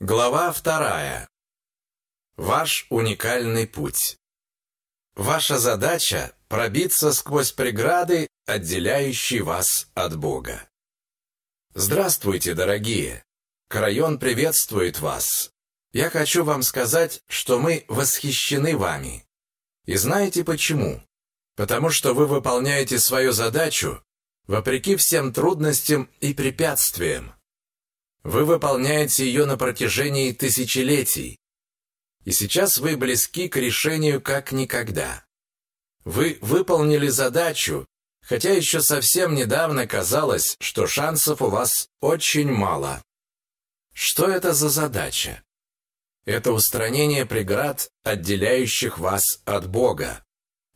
Глава вторая. Ваш уникальный путь. Ваша задача – пробиться сквозь преграды, отделяющие вас от Бога. Здравствуйте, дорогие! Крайон приветствует вас. Я хочу вам сказать, что мы восхищены вами. И знаете почему? Потому что вы выполняете свою задачу вопреки всем трудностям и препятствиям. Вы выполняете ее на протяжении тысячелетий. И сейчас вы близки к решению как никогда. Вы выполнили задачу, хотя еще совсем недавно казалось, что шансов у вас очень мало. Что это за задача? Это устранение преград, отделяющих вас от Бога.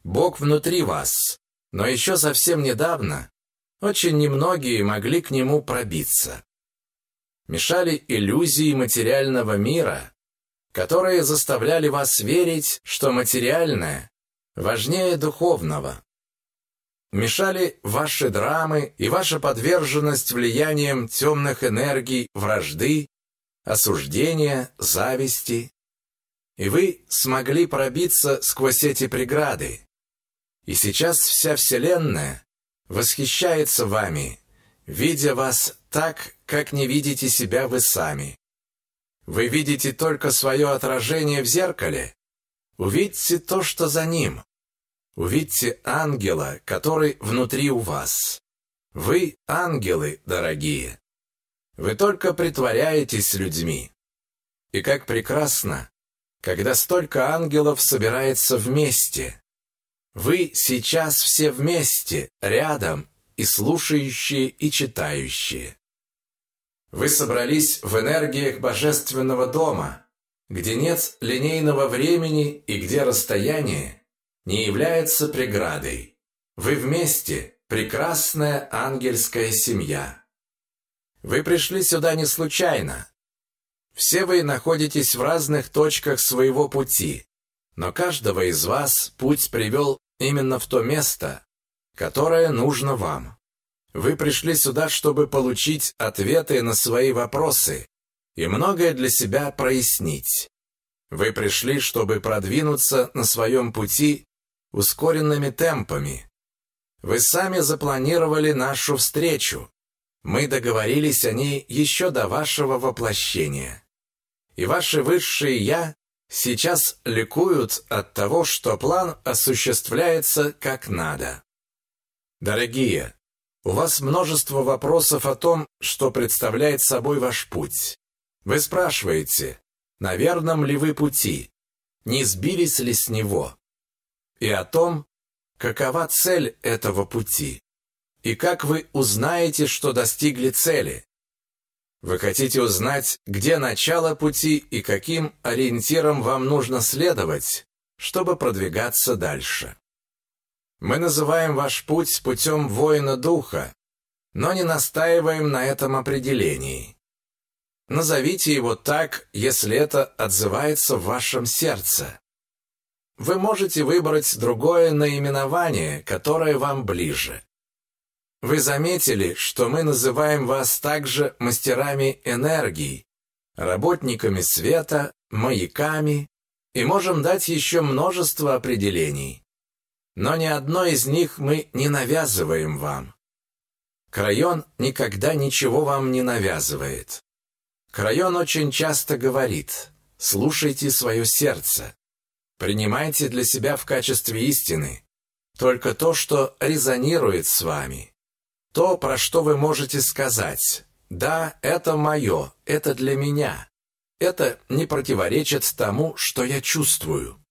Бог внутри вас, но еще совсем недавно очень немногие могли к Нему пробиться мешали иллюзии материального мира, которые заставляли вас верить, что материальное важнее духовного. Мешали ваши драмы и ваша подверженность влиянием темных энергий вражды, осуждения, зависти. И вы смогли пробиться сквозь эти преграды. И сейчас вся Вселенная восхищается вами, видя вас так, как не видите себя вы сами. Вы видите только свое отражение в зеркале. Увидьте то, что за ним. Увидьте ангела, который внутри у вас. Вы ангелы, дорогие. Вы только притворяетесь людьми. И как прекрасно, когда столько ангелов собирается вместе. Вы сейчас все вместе, рядом, и слушающие, и читающие. Вы собрались в энергиях Божественного Дома, где нет линейного времени и где расстояние не является преградой. Вы вместе – прекрасная ангельская семья. Вы пришли сюда не случайно. Все вы находитесь в разных точках своего пути, но каждого из вас путь привел именно в то место, которое нужно вам. Вы пришли сюда, чтобы получить ответы на свои вопросы и многое для себя прояснить. Вы пришли, чтобы продвинуться на своем пути ускоренными темпами. Вы сами запланировали нашу встречу. Мы договорились о ней еще до вашего воплощения. И ваши высшие «я» сейчас ликуют от того, что план осуществляется как надо. Дорогие, у вас множество вопросов о том, что представляет собой ваш путь. Вы спрашиваете, на верном ли вы пути, не сбились ли с него, и о том, какова цель этого пути, и как вы узнаете, что достигли цели. Вы хотите узнать, где начало пути и каким ориентиром вам нужно следовать, чтобы продвигаться дальше. Мы называем ваш путь путем воина духа, но не настаиваем на этом определении. Назовите его так, если это отзывается в вашем сердце. Вы можете выбрать другое наименование, которое вам ближе. Вы заметили, что мы называем вас также мастерами энергии, работниками света, маяками и можем дать еще множество определений но ни одно из них мы не навязываем вам. Крайон никогда ничего вам не навязывает. Крайон очень часто говорит «слушайте свое сердце». Принимайте для себя в качестве истины только то, что резонирует с вами. То, про что вы можете сказать «да, это мое, это для меня». Это не противоречит тому, что я чувствую.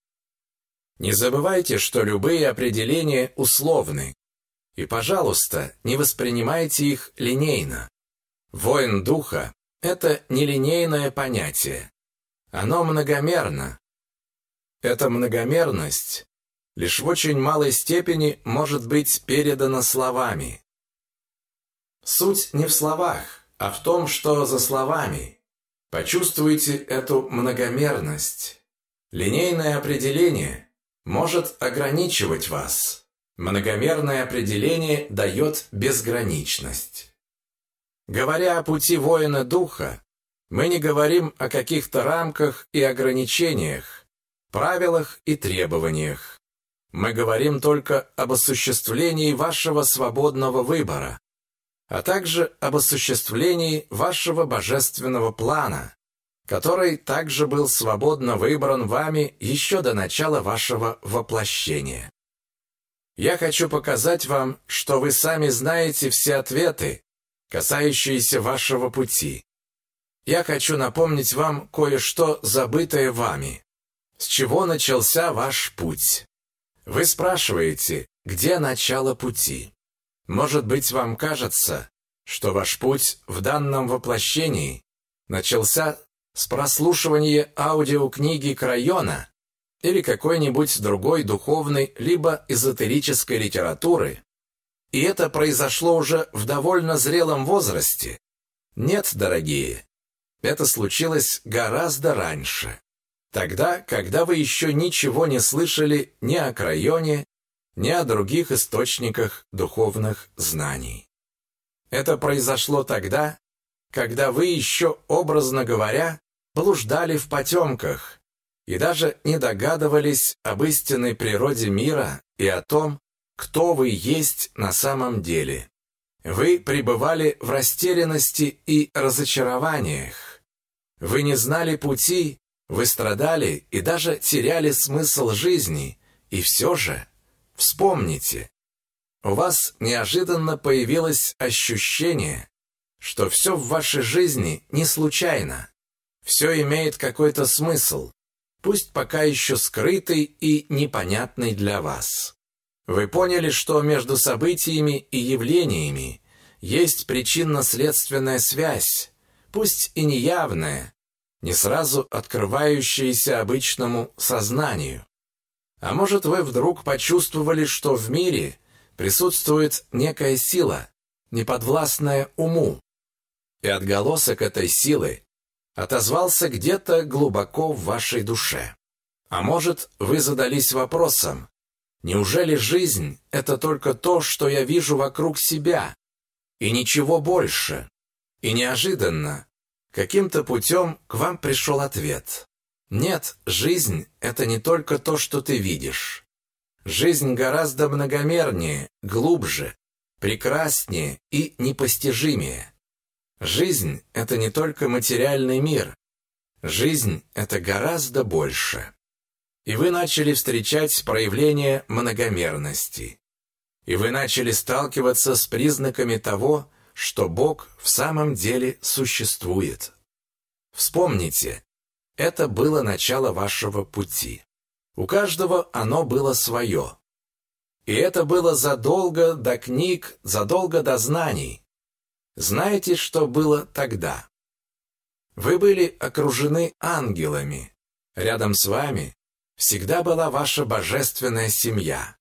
Не забывайте, что любые определения условны. И, пожалуйста, не воспринимайте их линейно. Воин духа – это нелинейное понятие. Оно многомерно. Эта многомерность лишь в очень малой степени может быть передана словами. Суть не в словах, а в том, что за словами. Почувствуйте эту многомерность. Линейное определение может ограничивать вас. Многомерное определение дает безграничность. Говоря о пути воина духа, Мы не говорим о каких-то рамках и ограничениях, правилах и требованиях. Мы говорим только об осуществлении вашего свободного выбора, а также об осуществлении вашего божественного плана, который также был свободно выбран вами еще до начала вашего воплощения. Я хочу показать вам, что вы сами знаете все ответы, касающиеся вашего пути. Я хочу напомнить вам кое-что, забытое вами. С чего начался ваш путь? Вы спрашиваете, где начало пути? Может быть, вам кажется, что ваш путь в данном воплощении начался с прослушивания аудиокниги Крайона или какой-нибудь другой духовной либо эзотерической литературы, и это произошло уже в довольно зрелом возрасте. Нет, дорогие, это случилось гораздо раньше. Тогда, когда вы еще ничего не слышали ни о Крайоне, ни о других источниках духовных знаний. Это произошло тогда, когда вы еще, образно говоря, блуждали в потемках и даже не догадывались об истинной природе мира и о том, кто вы есть на самом деле. Вы пребывали в растерянности и разочарованиях. Вы не знали пути вы страдали и даже теряли смысл жизни, и все же, вспомните, у вас неожиданно появилось ощущение, что все в вашей жизни не случайно. Все имеет какой-то смысл, пусть пока еще скрытый и непонятный для вас. Вы поняли, что между событиями и явлениями есть причинно-следственная связь, пусть и неявная, не сразу открывающиеся обычному сознанию. А может, вы вдруг почувствовали, что в мире присутствует некая сила, неподвластная уму, и отголосок этой силы отозвался где-то глубоко в вашей душе. А может, вы задались вопросом, неужели жизнь – это только то, что я вижу вокруг себя, и ничего больше? И неожиданно Каким-то путем к вам пришел ответ. Нет, жизнь – это не только то, что ты видишь. Жизнь гораздо многомернее, глубже, прекраснее и непостижимее. Жизнь – это не только материальный мир. Жизнь – это гораздо больше. И вы начали встречать проявления многомерности. И вы начали сталкиваться с признаками того, что Бог в самом деле существует. Вспомните, это было начало вашего пути. У каждого оно было свое. И это было задолго до книг, задолго до знаний. Знаете, что было тогда? Вы были окружены ангелами. Рядом с вами всегда была ваша божественная семья.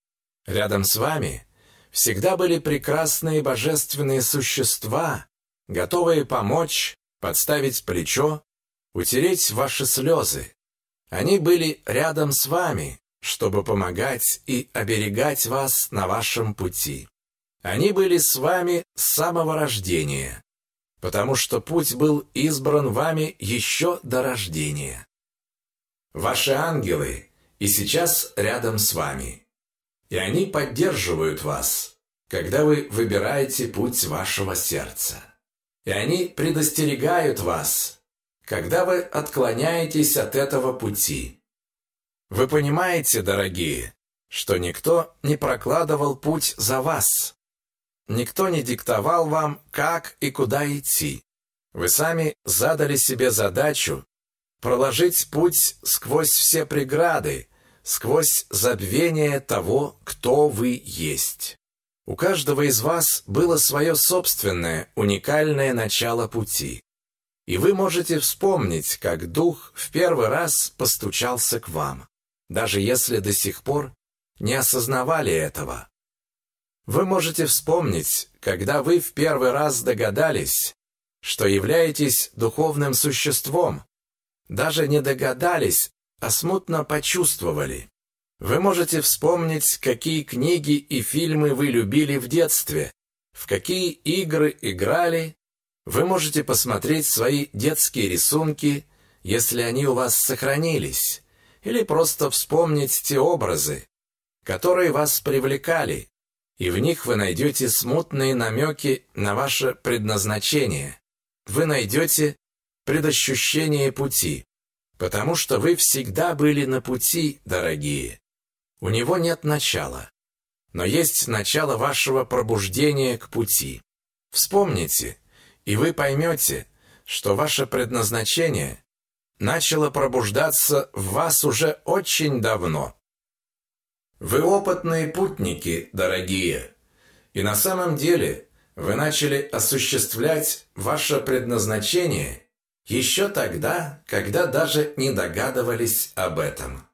Рядом с вами всегда были прекрасные божественные существа, готовые помочь, подставить плечо, утереть ваши слезы. Они были рядом с вами, чтобы помогать и оберегать вас на вашем пути. Они были с вами с самого рождения, потому что путь был избран вами еще до рождения. Ваши ангелы и сейчас рядом с вами и они поддерживают вас, когда вы выбираете путь вашего сердца. И они предостерегают вас, когда вы отклоняетесь от этого пути. Вы понимаете, дорогие, что никто не прокладывал путь за вас. Никто не диктовал вам, как и куда идти. Вы сами задали себе задачу проложить путь сквозь все преграды, сквозь забвение того, кто вы есть. У каждого из вас было свое собственное, уникальное начало пути. И вы можете вспомнить, как Дух в первый раз постучался к вам, даже если до сих пор не осознавали этого. Вы можете вспомнить, когда вы в первый раз догадались, что являетесь духовным существом, даже не догадались, а смутно почувствовали. Вы можете вспомнить, какие книги и фильмы вы любили в детстве, в какие игры играли. Вы можете посмотреть свои детские рисунки, если они у вас сохранились, или просто вспомнить те образы, которые вас привлекали, и в них вы найдете смутные намеки на ваше предназначение. Вы найдете предощущение пути, потому что вы всегда были на пути, дорогие. У него нет начала, но есть начало вашего пробуждения к пути. Вспомните, и вы поймете, что ваше предназначение начало пробуждаться в вас уже очень давно. Вы опытные путники, дорогие, и на самом деле вы начали осуществлять ваше предназначение еще тогда, когда даже не догадывались об этом.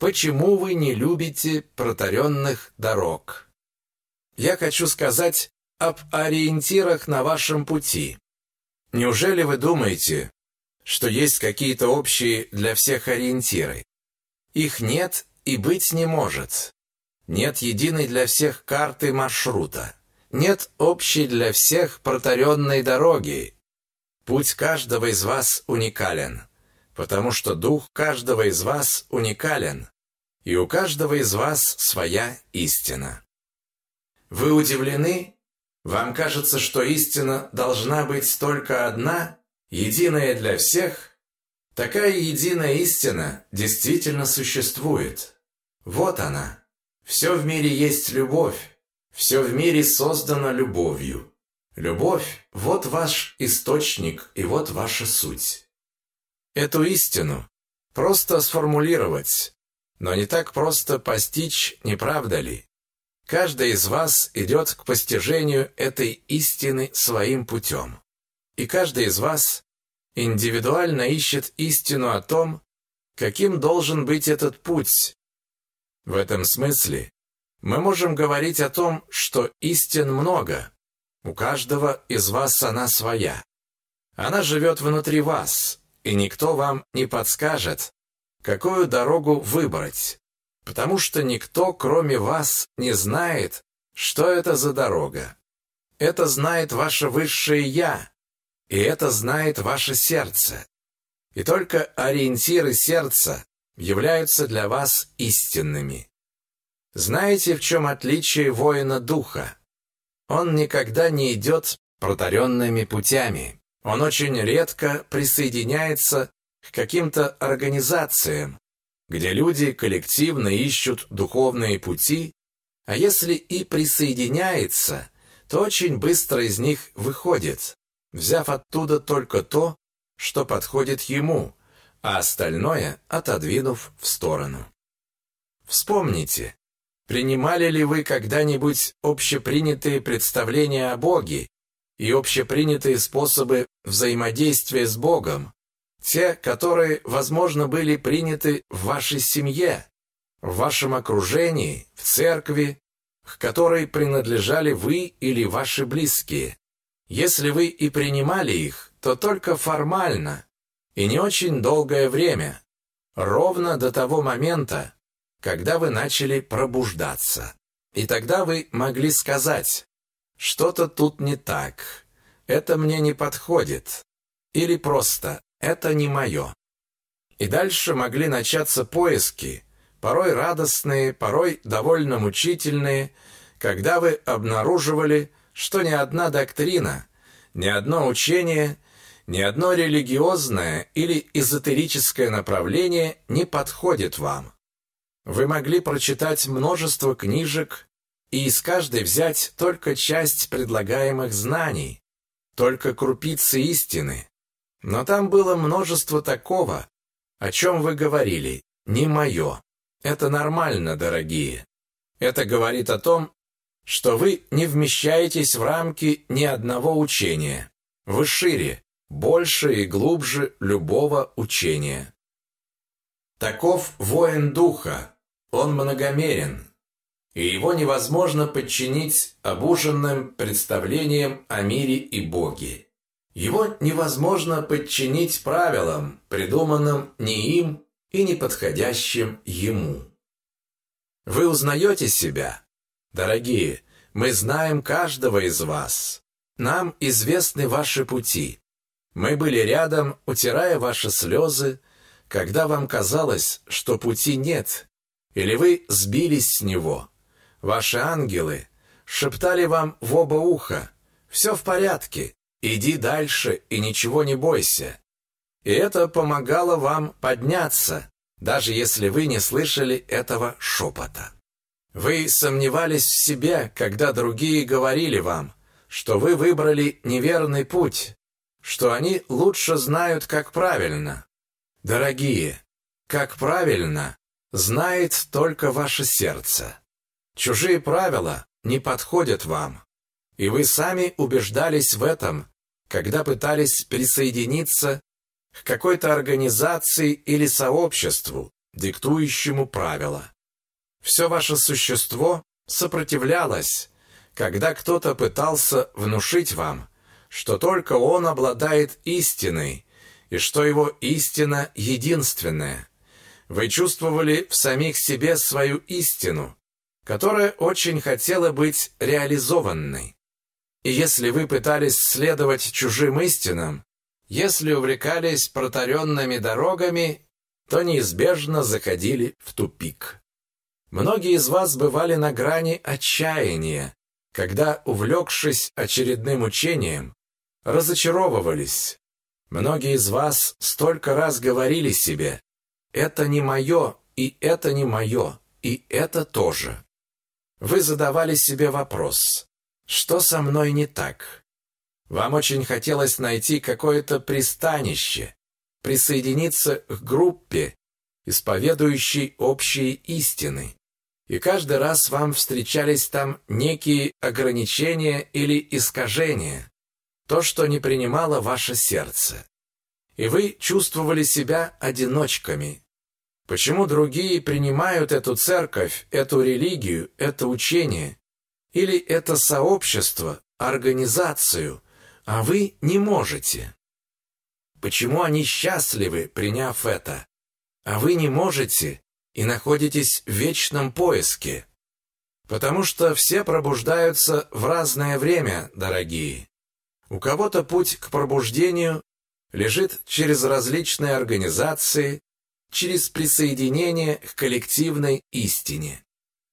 Почему вы не любите протаренных дорог? Я хочу сказать об ориентирах на вашем пути. Неужели вы думаете, что есть какие-то общие для всех ориентиры? Их нет и быть не может. Нет единой для всех карты маршрута. Нет общей для всех протаренной дороги. Путь каждого из вас уникален, потому что дух каждого из вас уникален, и у каждого из вас своя истина. Вы удивлены? Вам кажется, что истина должна быть только одна, единая для всех? Такая единая истина действительно существует. Вот она. Все в мире есть любовь. Все в мире создано любовью. Любовь – вот ваш источник и вот ваша суть. Эту истину просто сформулировать, но не так просто постичь, не правда ли? Каждый из вас идет к постижению этой истины своим путем. И каждый из вас индивидуально ищет истину о том, каким должен быть этот путь. В этом смысле мы можем говорить о том, что истин много. У каждого из вас она своя. Она живет внутри вас, и никто вам не подскажет, какую дорогу выбрать потому что никто, кроме вас, не знает, что это за дорога. Это знает ваше высшее «Я», и это знает ваше сердце. И только ориентиры сердца являются для вас истинными. Знаете, в чем отличие воина духа? Он никогда не идет протаренными путями. Он очень редко присоединяется к каким-то организациям, где люди коллективно ищут духовные пути, а если и присоединяется, то очень быстро из них выходит, взяв оттуда только то, что подходит ему, а остальное отодвинув в сторону. Вспомните, принимали ли вы когда-нибудь общепринятые представления о Боге и общепринятые способы взаимодействия с Богом, те, которые, возможно, были приняты в вашей семье, в вашем окружении, в церкви, к которой принадлежали вы или ваши близкие. Если вы и принимали их, то только формально и не очень долгое время, ровно до того момента, когда вы начали пробуждаться. И тогда вы могли сказать, что-то тут не так, это мне не подходит, или просто это не мое. И дальше могли начаться поиски, порой радостные, порой довольно мучительные, когда вы обнаруживали, что ни одна доктрина, ни одно учение, ни одно религиозное или эзотерическое направление не подходит вам. Вы могли прочитать множество книжек и из каждой взять только часть предлагаемых знаний, только крупицы истины, но там было множество такого, о чем вы говорили, не мое. Это нормально, дорогие. Это говорит о том, что вы не вмещаетесь в рамки ни одного учения. Вы шире, больше и глубже любого учения. Таков воин духа, он многомерен, и его невозможно подчинить обуженным представлениям о мире и Боге. Его невозможно подчинить правилам, придуманным не им и не подходящим ему. Вы узнаете себя? Дорогие, мы знаем каждого из вас. нам известны ваши пути. Мы были рядом, утирая ваши слезы, когда вам казалось, что пути нет, или вы сбились с него. Ваши ангелы шептали вам в оба уха «Все в порядке, иди дальше и ничего не бойся». И это помогало вам подняться, даже если вы не слышали этого шепота. Вы сомневались в себе, когда другие говорили вам, что вы выбрали неверный путь, что они лучше знают, как правильно. Дорогие, как правильно знает только ваше сердце. Чужие правила не подходят вам, и вы сами убеждались в этом, когда пытались присоединиться к какой-то организации или сообществу, диктующему правила. Все ваше существо сопротивлялось, когда кто-то пытался внушить вам, что только он обладает истиной и что его истина единственная. Вы чувствовали в самих себе свою истину, которая очень хотела быть реализованной. И если вы пытались следовать чужим истинам, если увлекались протаренными дорогами, то неизбежно заходили в тупик. Многие из вас бывали на грани отчаяния, когда, увлекшись очередным учением, разочаровывались. Многие из вас столько раз говорили себе «это не мое, и это не мое, и это тоже». Вы задавали себе вопрос «что со мной не так?» Вам очень хотелось найти какое-то пристанище, присоединиться к группе, исповедующей общие истины. И каждый раз вам встречались там некие ограничения или искажения, то, что не принимало ваше сердце. И вы чувствовали себя одиночками. Почему другие принимают эту церковь, эту религию, это учение, или это сообщество, организацию, а вы не можете? Почему они счастливы, приняв это, а вы не можете и находитесь в вечном поиске? Потому что все пробуждаются в разное время, дорогие. У кого-то путь к пробуждению лежит через различные организации, через присоединение к коллективной истине.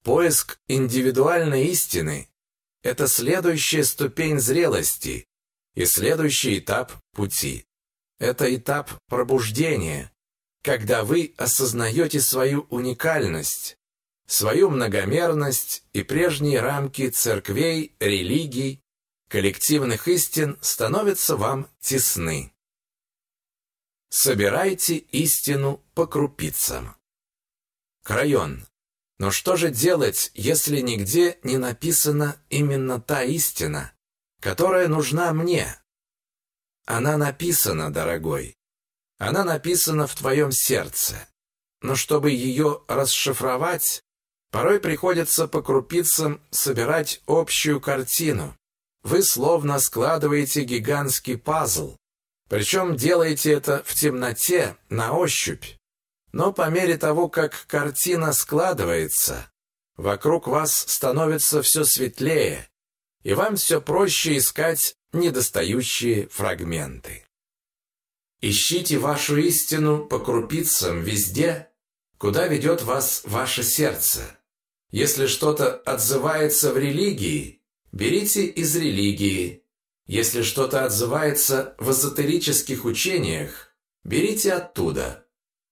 Поиск индивидуальной истины – это следующая ступень зрелости и следующий этап пути. Это этап пробуждения, когда вы осознаете свою уникальность, свою многомерность и прежние рамки церквей, религий, коллективных истин становятся вам тесны. Собирайте истину по крупицам. Крайон. Но что же делать, если нигде не написана именно та истина, которая нужна мне? Она написана, дорогой. Она написана в твоем сердце. Но чтобы ее расшифровать, порой приходится по крупицам собирать общую картину, вы словно складываете гигантский пазл. Причем делаете это в темноте, на ощупь. Но по мере того, как картина складывается, вокруг вас становится все светлее, и вам все проще искать недостающие фрагменты. Ищите вашу истину по крупицам везде, куда ведет вас ваше сердце. Если что-то отзывается в религии, Берите из религии. Если что-то отзывается в эзотерических учениях, берите оттуда.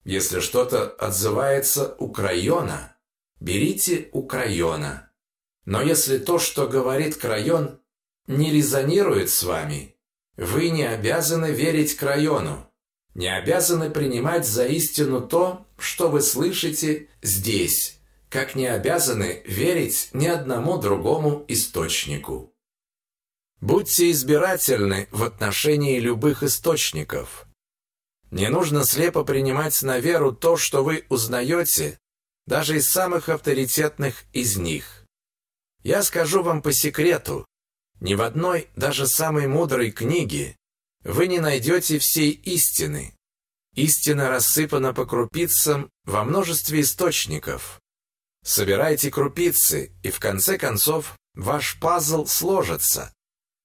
Если что-то отзывается у крайона, берите у крайона. Но если то, что говорит крайон, не резонирует с вами, вы не обязаны верить крайону, не обязаны принимать за истину то, что вы слышите здесь, как не обязаны верить ни одному другому источнику. Будьте избирательны в отношении любых источников. Не нужно слепо принимать на веру то, что вы узнаете, даже из самых авторитетных из них. Я скажу вам по секрету, ни в одной, даже самой мудрой книге вы не найдете всей истины. Истина рассыпана по крупицам во множестве источников. Собирайте крупицы, и в конце концов ваш пазл сложится.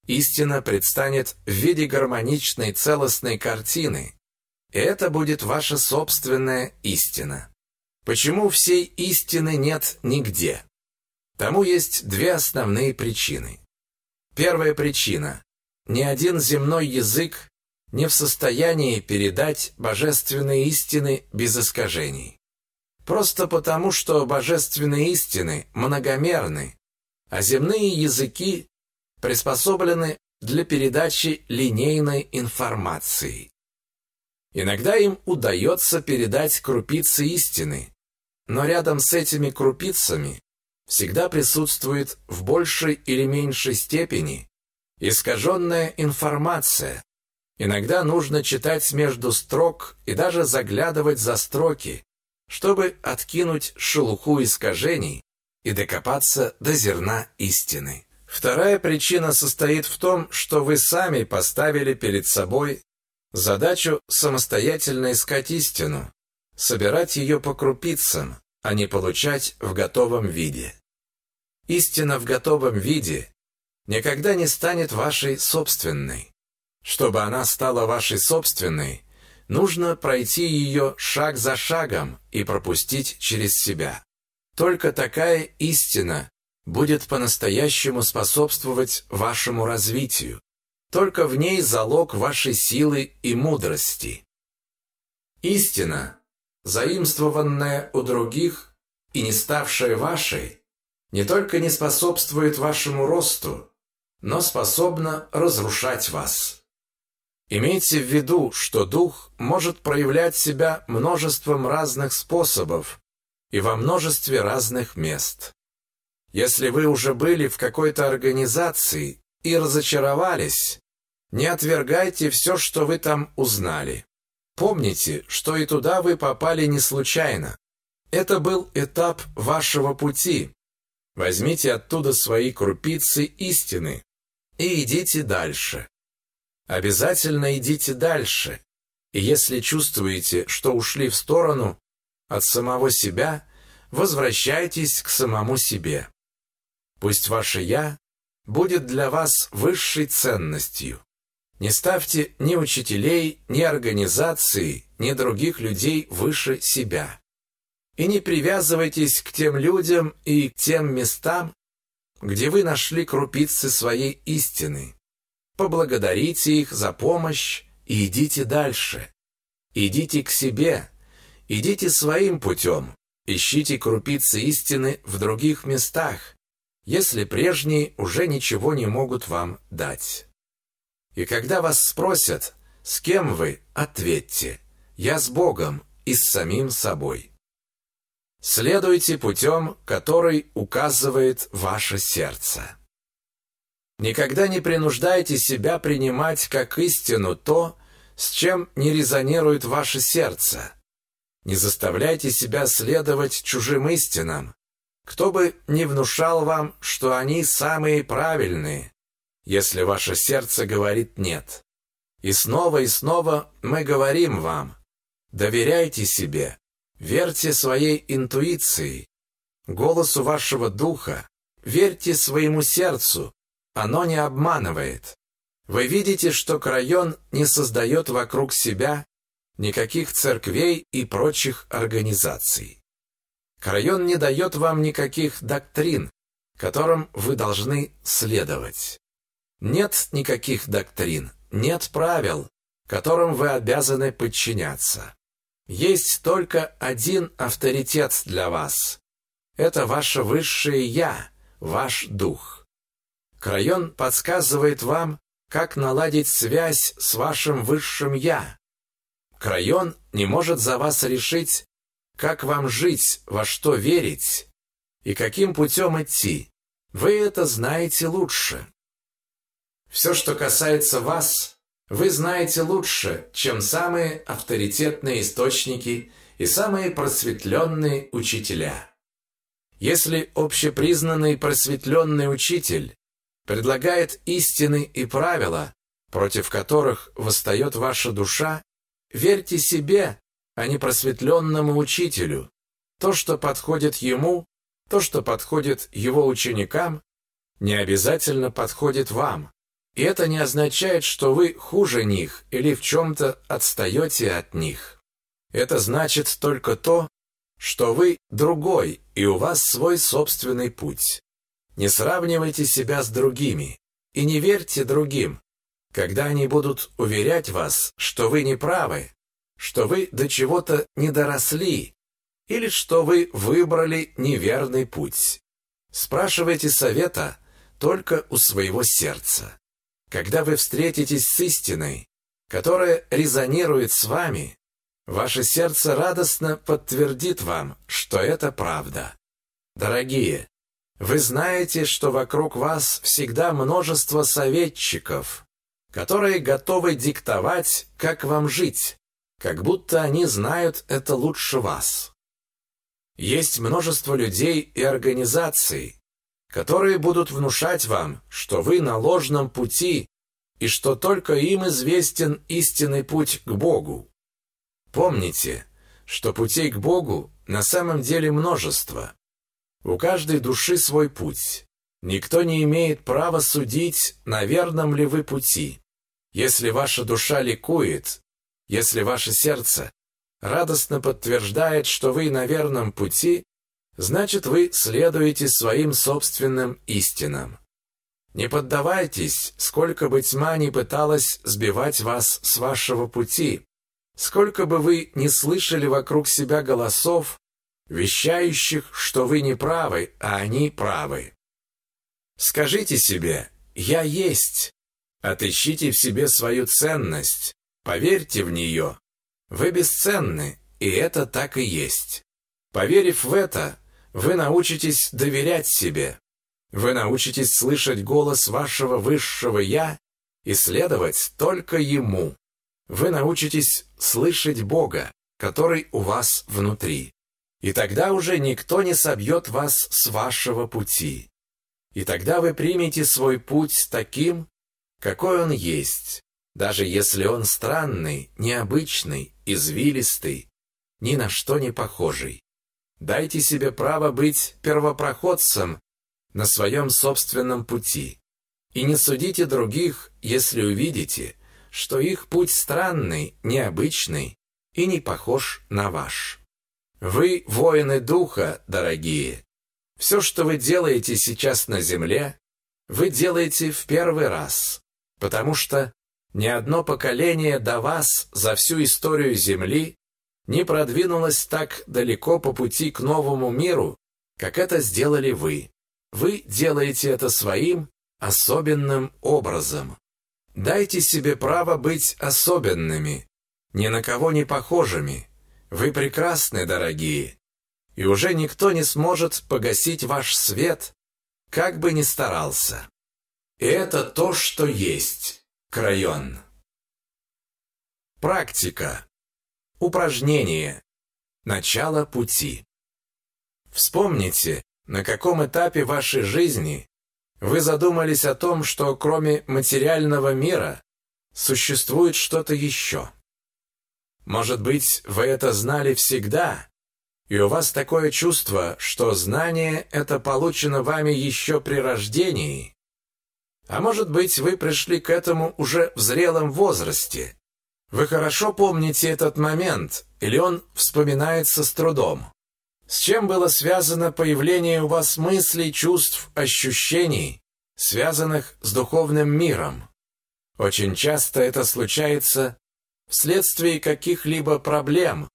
истина предстанет в виде гармоничной целостной картины, и это будет ваша собственная истина. Почему всей истины нет нигде? Тому есть две основные причины. Первая причина. Ни один земной язык не в состоянии передать божественные истины без искажений. Просто потому, что божественные истины многомерны, а земные языки приспособлены для передачи линейной информации. Иногда им удается передать крупицы истины, но рядом с этими крупицами всегда присутствует в большей или меньшей степени искаженная информация. Иногда нужно читать между строк и даже заглядывать за строки, чтобы откинуть шелуху искажений и докопаться до зерна истины. Вторая причина состоит в том, что вы сами поставили перед собой задачу самостоятельно искать истину, собирать ее по крупицам, а не получать в готовом виде. Истина в готовом виде никогда не станет вашей собственной. Чтобы она стала вашей собственной, нужно пройти ее шаг за шагом и пропустить через себя. Только такая истина будет по-настоящему способствовать вашему развитию. Только в ней залог вашей силы и мудрости. Истина, заимствованная у других и не ставшая вашей, не только не способствует вашему росту, но способна разрушать вас. Имейте в виду, что дух может проявлять себя множеством разных способов и во множестве разных мест. Если вы уже были в какой-то организации и разочаровались, не отвергайте все, что вы там узнали. Помните, что и туда вы попали не случайно. Это был этап вашего пути. Возьмите оттуда свои крупицы истины и идите дальше. Обязательно идите дальше. И если чувствуете, что ушли в сторону от самого себя, возвращайтесь к самому себе. Пусть ваше «я» будет для вас высшей ценностью. Не ставьте ни учителей, ни организации, ни других людей выше себя. И не привязывайтесь к тем людям и к тем местам, где вы нашли крупицы своей истины. Поблагодарите их за помощь и идите дальше. Идите к себе, идите своим путем, ищите крупицы истины в других местах, если прежние уже ничего не могут вам дать. И когда вас спросят, с кем вы, ответьте, я с Богом и с самим собой. Следуйте путем, который указывает ваше сердце. Никогда не принуждайте себя принимать как истину то, с чем не резонирует ваше сердце. Не заставляйте себя следовать чужим истинам, кто бы не внушал вам, что они самые правильные, если ваше сердце говорит «нет». И снова и снова мы говорим вам, доверяйте себе, верьте своей интуиции, голосу вашего духа, верьте своему сердцу, оно не обманывает. Вы видите, что Крайон не создает вокруг себя никаких церквей и прочих организаций. Крайон не дает вам никаких доктрин, которым вы должны следовать. Нет никаких доктрин, нет правил, которым вы обязаны подчиняться. Есть только один авторитет для вас. Это ваше высшее «Я», ваш дух. Крайон подсказывает вам, как наладить связь с вашим высшим «Я». Крайон не может за вас решить, как вам жить, во что верить и каким путем идти. Вы это знаете лучше. Все, что касается вас, вы знаете лучше, чем самые авторитетные источники и самые просветленные учителя. Если общепризнанный просветленный учитель предлагает истины и правила, против которых восстает ваша душа, верьте себе а не просветленному учителю. То, что подходит ему, то, что подходит его ученикам, не обязательно подходит вам. И это не означает, что вы хуже них или в чем-то отстаете от них. Это значит только то, что вы другой, и у вас свой собственный путь. Не сравнивайте себя с другими и не верьте другим, когда они будут уверять вас, что вы не правы, что вы до чего-то не доросли или что вы выбрали неверный путь. Спрашивайте совета только у своего сердца. Когда вы встретитесь с истиной, которая резонирует с вами, ваше сердце радостно подтвердит вам, что это правда. Дорогие, вы знаете, что вокруг вас всегда множество советчиков, которые готовы диктовать, как вам жить, как будто они знают это лучше вас. Есть множество людей и организаций, которые будут внушать вам, что вы на ложном пути и что только им известен истинный путь к Богу. Помните, что путей к Богу на самом деле множество. У каждой души свой путь. Никто не имеет права судить, на верном ли вы пути. Если ваша душа ликует, если ваше сердце радостно подтверждает, что вы на верном пути, значит вы следуете своим собственным истинам. Не поддавайтесь, сколько бы тьма ни пыталась сбивать вас с вашего пути, сколько бы вы не слышали вокруг себя голосов, вещающих, что вы не правы, а они правы. Скажите себе «Я есть». Отыщите в себе свою ценность, поверьте в нее. Вы бесценны, и это так и есть. Поверив в это, вы научитесь доверять себе. Вы научитесь слышать голос вашего высшего «Я» и следовать только Ему. Вы научитесь слышать Бога, который у вас внутри. И тогда уже никто не собьет вас с вашего пути. И тогда вы примете свой путь таким, какой он есть, даже если он странный, необычный, извилистый, ни на что не похожий. Дайте себе право быть первопроходцем на своем собственном пути. И не судите других, если увидите, что их путь странный, необычный и не похож на ваш. Вы воины духа, дорогие. Все, что вы делаете сейчас на земле, вы делаете в первый раз, потому что ни одно поколение до вас за всю историю Земли не продвинулось так далеко по пути к новому миру, как это сделали вы. Вы делаете это своим особенным образом. Дайте себе право быть особенными, ни на кого не похожими. Вы прекрасны, дорогие, и уже никто не сможет погасить ваш свет, как бы ни старался. И это то, что есть. Крайон. Практика. Упражнение. Начало пути. Вспомните, на каком этапе вашей жизни вы задумались о том, что кроме материального мира существует что-то еще. Может быть, вы это знали всегда, и у вас такое чувство, что знание это получено вами еще при рождении. А может быть, вы пришли к этому уже в зрелом возрасте, вы хорошо помните этот момент, или он вспоминается с трудом? С чем было связано появление у вас мыслей, чувств, ощущений, связанных с духовным миром? Очень часто это случается вследствие каких-либо проблем,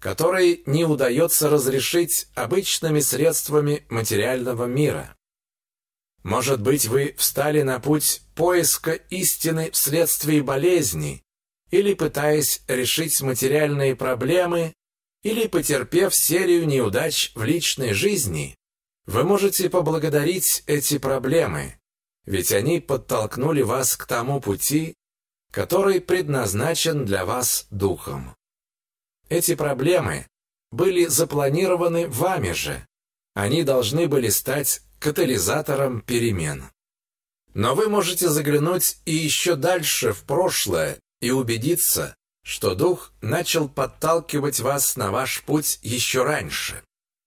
которые не удается разрешить обычными средствами материального мира. Может быть, вы встали на путь поиска истины вследствие болезни, или пытаясь решить материальные проблемы, или потерпев серию неудач в личной жизни, вы можете поблагодарить эти проблемы, ведь они подтолкнули вас к тому пути, который предназначен для вас духом. Эти проблемы были запланированы вами же. Они должны были стать катализатором перемен. Но вы можете заглянуть и еще дальше в прошлое и убедиться, что Дух начал подталкивать вас на ваш путь еще раньше.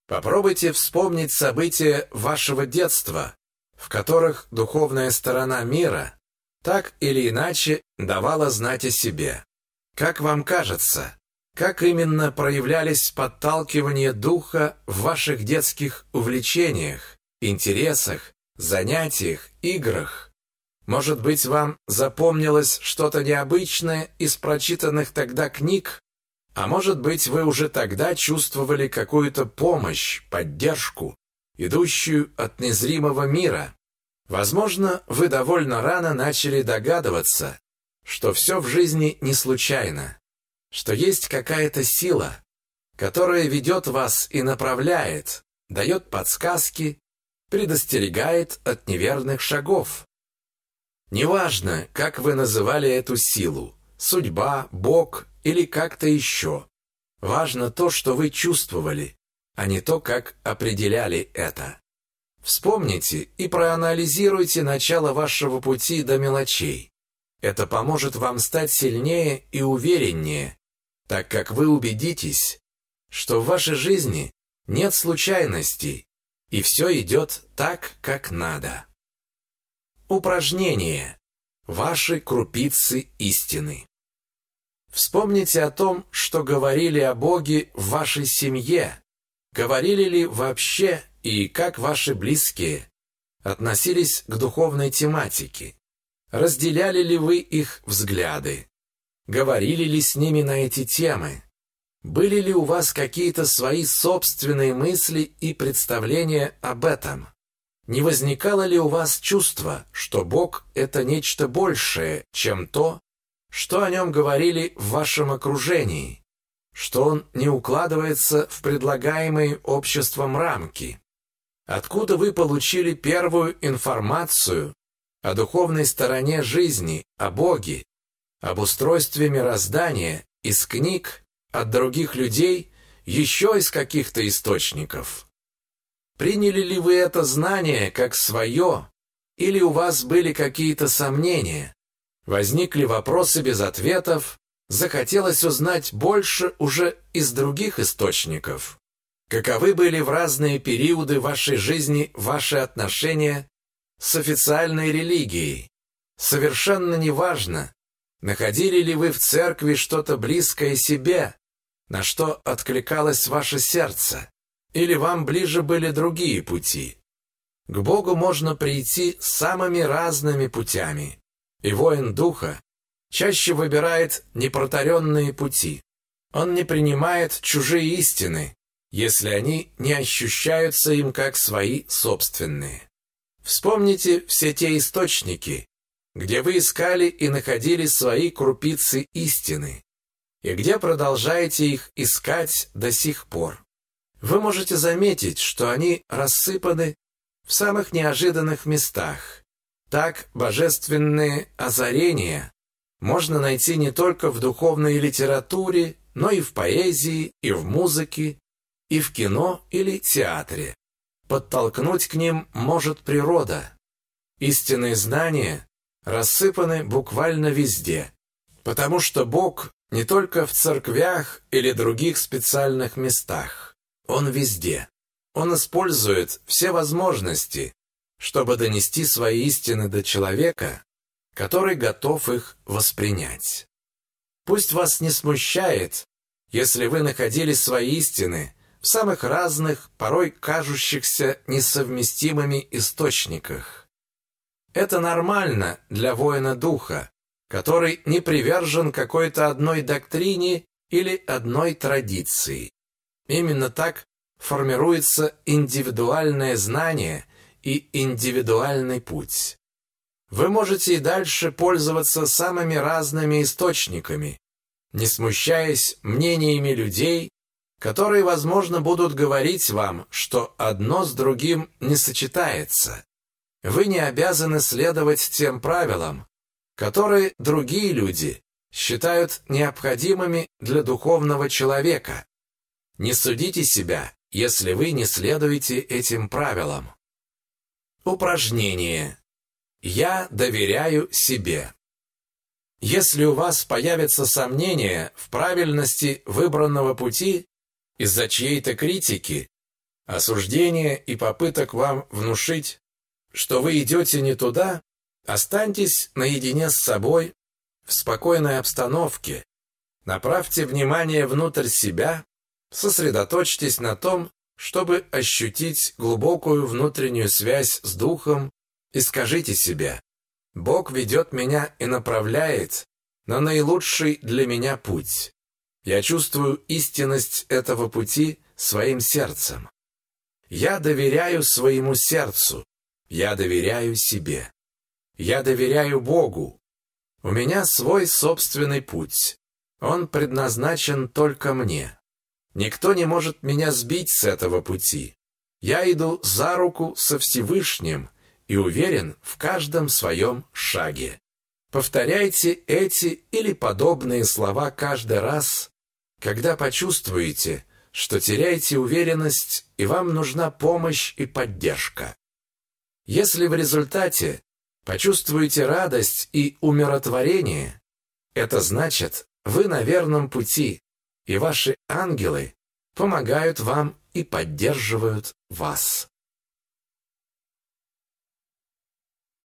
Попробуйте вспомнить события вашего детства, в которых духовная сторона мира так или иначе давала знать о себе. Как вам кажется, как именно проявлялись подталкивания духа в ваших детских увлечениях, интересах, занятиях, играх? Может быть, вам запомнилось что-то необычное из прочитанных тогда книг? А может быть, вы уже тогда чувствовали какую-то помощь, поддержку, идущую от незримого мира? Возможно, вы довольно рано начали догадываться, что все в жизни не случайно, что есть какая-то сила, которая ведет вас и направляет, дает подсказки, предостерегает от неверных шагов. Неважно, как вы называли эту силу, судьба, Бог или как-то еще. Важно то, что вы чувствовали, а не то, как определяли это. Вспомните и проанализируйте начало вашего пути до мелочей. Это поможет вам стать сильнее и увереннее, так как вы убедитесь, что в вашей жизни нет случайностей, и все идет так, как надо. Упражнение. Ваши крупицы истины. Вспомните о том, что говорили о Боге в вашей семье. Говорили ли вообще и как ваши близкие относились к духовной тематике? Разделяли ли вы их взгляды? Говорили ли с ними на эти темы? Были ли у вас какие-то свои собственные мысли и представления об этом? Не возникало ли у вас чувство, что Бог – это нечто большее, чем то, что о нем говорили в вашем окружении, что он не укладывается в предлагаемые обществом рамки? Откуда вы получили первую информацию о духовной стороне жизни, о Боге, об устройстве мироздания из книг, от других людей, еще из каких-то источников? Приняли ли вы это знание как свое, или у вас были какие-то сомнения? Возникли вопросы без ответов, захотелось узнать больше уже из других источников? Каковы были в разные периоды вашей жизни ваши отношения с официальной религией? Совершенно неважно, находили ли вы в церкви что-то близкое себе, на что откликалось ваше сердце, или вам ближе были другие пути. К Богу можно прийти самыми разными путями, и воин духа чаще выбирает непротаренные пути. Он не принимает чужие истины, если они не ощущаются им как свои собственные. Вспомните все те источники, где вы искали и находили свои крупицы истины, и где продолжаете их искать до сих пор. Вы можете заметить, что они рассыпаны в самых неожиданных местах. Так божественные озарения можно найти не только в духовной литературе, но и в поэзии, и в музыке, и в кино или театре. Подтолкнуть к ним может природа. Истинные знания рассыпаны буквально везде, потому что Бог не только в церквях или других специальных местах. Он везде. Он использует все возможности, чтобы донести свои истины до человека, который готов их воспринять. Пусть вас не смущает, если вы находили свои истины в самых разных, порой кажущихся несовместимыми источниках. Это нормально для воина духа, который не привержен какой-то одной доктрине или одной традиции. Именно так формируется индивидуальное знание и индивидуальный путь. Вы можете и дальше пользоваться самыми разными источниками, не смущаясь мнениями людей которые, возможно, будут говорить вам, что одно с другим не сочетается. Вы не обязаны следовать тем правилам, которые другие люди считают необходимыми для духовного человека. Не судите себя, если вы не следуете этим правилам. Упражнение. Я доверяю себе. Если у вас появятся сомнения в правильности выбранного пути, из-за чьей-то критики, осуждения и попыток вам внушить, что вы идете не туда, Останьтесь наедине с собой в спокойной обстановке. Направьте внимание внутрь себя, сосредоточьтесь на том, чтобы ощутить глубокую внутреннюю связь с Духом и скажите себе «Бог ведет меня и направляет на наилучший для меня путь. Я чувствую истинность этого пути своим сердцем. Я доверяю своему сердцу, я доверяю себе. Я доверяю Богу. У меня свой собственный путь. Он предназначен только мне. Никто не может меня сбить с этого пути. Я иду за руку со Всевышним и уверен в каждом своем шаге. Повторяйте эти или подобные слова каждый раз, когда почувствуете, что теряете уверенность и вам нужна помощь и поддержка. Если в результате почувствуете радость и умиротворение, это значит, вы на верном пути, и ваши ангелы помогают вам и поддерживают вас.